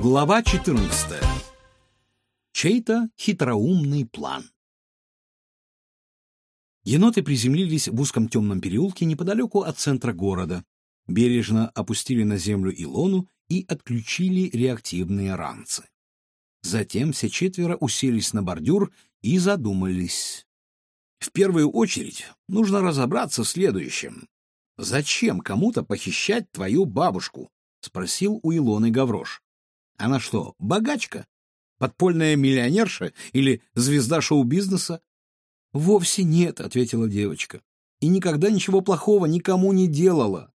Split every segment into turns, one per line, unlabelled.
Глава 14. Чей-то хитроумный план. Еноты приземлились в узком темном переулке неподалеку от центра города, бережно опустили на землю Илону и отключили реактивные ранцы. Затем все четверо уселись на бордюр и задумались. В первую очередь нужно разобраться в следующем. «Зачем кому-то похищать твою бабушку?» — спросил у Илоны Гаврош. «Она что, богачка? Подпольная миллионерша или звезда шоу-бизнеса?» «Вовсе нет», — ответила девочка. «И никогда ничего плохого никому не делала».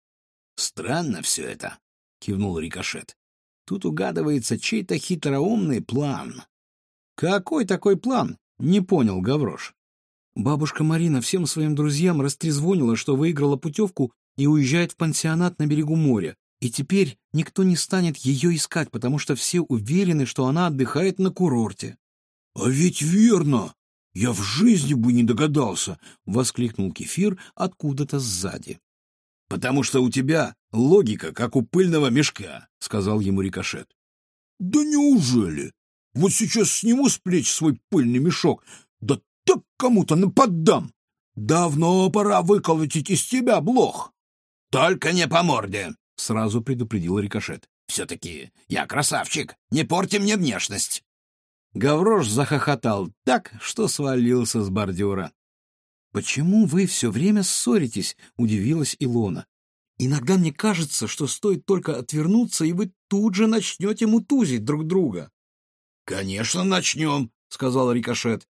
«Странно все это», — кивнул Рикошет. «Тут угадывается чей-то хитроумный план». «Какой такой план?» — не понял Гаврош. Бабушка Марина всем своим друзьям растрезвонила, что выиграла путевку и уезжает в пансионат на берегу моря. И теперь никто не станет ее искать, потому что все уверены, что она отдыхает на курорте. — А ведь верно! Я в жизни бы не догадался! — воскликнул Кефир откуда-то сзади. — Потому что у тебя логика, как у пыльного мешка, — сказал ему Рикошет. — Да неужели? Вот сейчас сниму с плеч свой пыльный мешок, да так кому-то наподдам. Давно пора выколотить из тебя блох. — Только не по морде, — сразу предупредил Рикошет. — Все-таки я красавчик, не порти мне внешность. Гаврош захохотал так, что свалился с бордюра. — Почему вы все время ссоритесь? — удивилась Илона. — Иногда мне кажется, что стоит только отвернуться, и вы тут же начнете мутузить друг друга. — Конечно, начнем, — сказал Рикошет.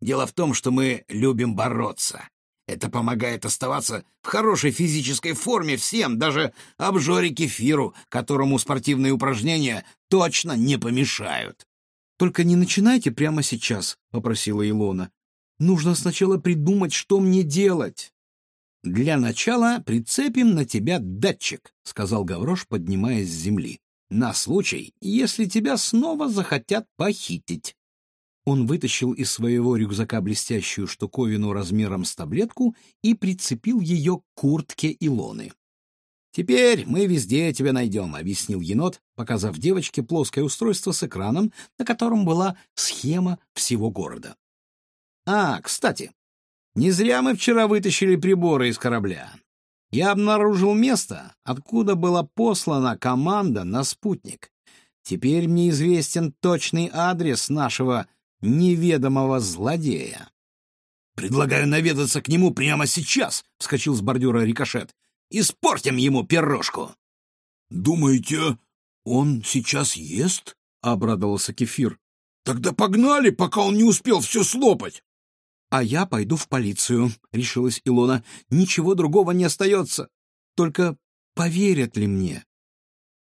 Дело в том, что мы любим бороться. Это помогает оставаться в хорошей физической форме всем, даже обжоре кефиру, которому спортивные упражнения точно не помешают. «Только не начинайте прямо сейчас», — попросила Илона. «Нужно сначала придумать, что мне делать». «Для начала прицепим на тебя датчик», — сказал Гаврош, поднимаясь с земли. «На случай, если тебя снова захотят похитить». Он вытащил из своего рюкзака блестящую штуковину размером с таблетку и прицепил ее к куртке Илоны. «Теперь мы везде тебя найдем», — объяснил енот, показав девочке плоское устройство с экраном, на котором была схема всего города. «А, кстати, не зря мы вчера вытащили приборы из корабля. Я обнаружил место, откуда была послана команда на спутник. Теперь мне известен точный адрес нашего неведомого злодея. «Предлагаю наведаться к нему прямо сейчас», — вскочил с бордюра рикошет. «Испортим ему пирожку». «Думаете, он сейчас ест?» — обрадовался Кефир. «Тогда погнали, пока он не успел все слопать». «А я пойду в полицию», — решилась Илона. «Ничего другого не остается. Только поверят ли мне?»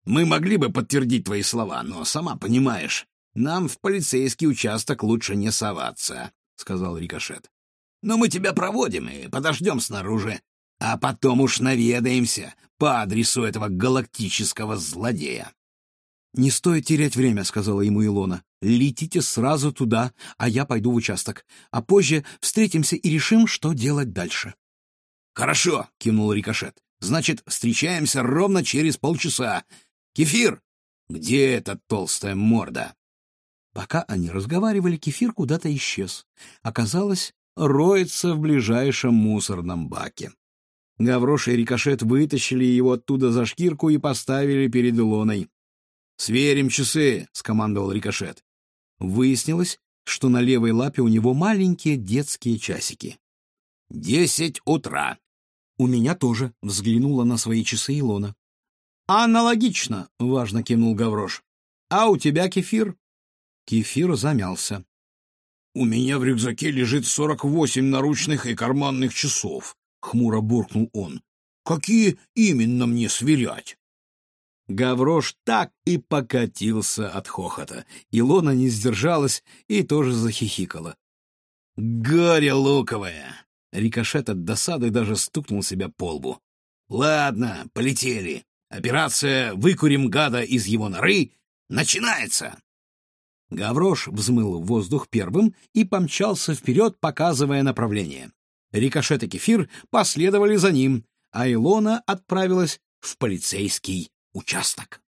«Мы могли бы подтвердить твои слова, но, сама понимаешь, нам в полицейский участок лучше не соваться, — сказал Рикошет. — Но мы тебя проводим и подождем снаружи, а потом уж наведаемся по адресу этого галактического злодея. — Не стоит терять время, — сказала ему Илона. — Летите сразу туда, а я пойду в участок. А позже встретимся и решим, что делать дальше. — Хорошо, — кивнул Рикошет. — Значит, встречаемся ровно через полчаса. Кефир, где эта толстая морда? Пока они разговаривали, кефир куда-то исчез. Оказалось, роется в ближайшем мусорном баке. Гаврош и Рикошет вытащили его оттуда за шкирку и поставили перед Илоной. «Сверим часы», — скомандовал Рикошет. Выяснилось, что на левой лапе у него маленькие детские часики. «Десять утра». «У меня тоже», — взглянула на свои часы Илона. «Аналогично», — важно кивнул Гаврош. «А у тебя кефир?» Кефир замялся. — У меня в рюкзаке лежит сорок восемь наручных и карманных часов, — хмуро буркнул он. — Какие именно мне сверять? Гаврош так и покатился от хохота. Илона не сдержалась и тоже захихикала. — Горе луковая! Рикошет от досады даже стукнул себя по лбу. — Ладно, полетели. Операция «Выкурим гада из его норы» начинается. Гаврош взмыл в воздух первым и помчался вперед, показывая направление. Рикошет и Кефир последовали за ним, а Илона отправилась в полицейский участок.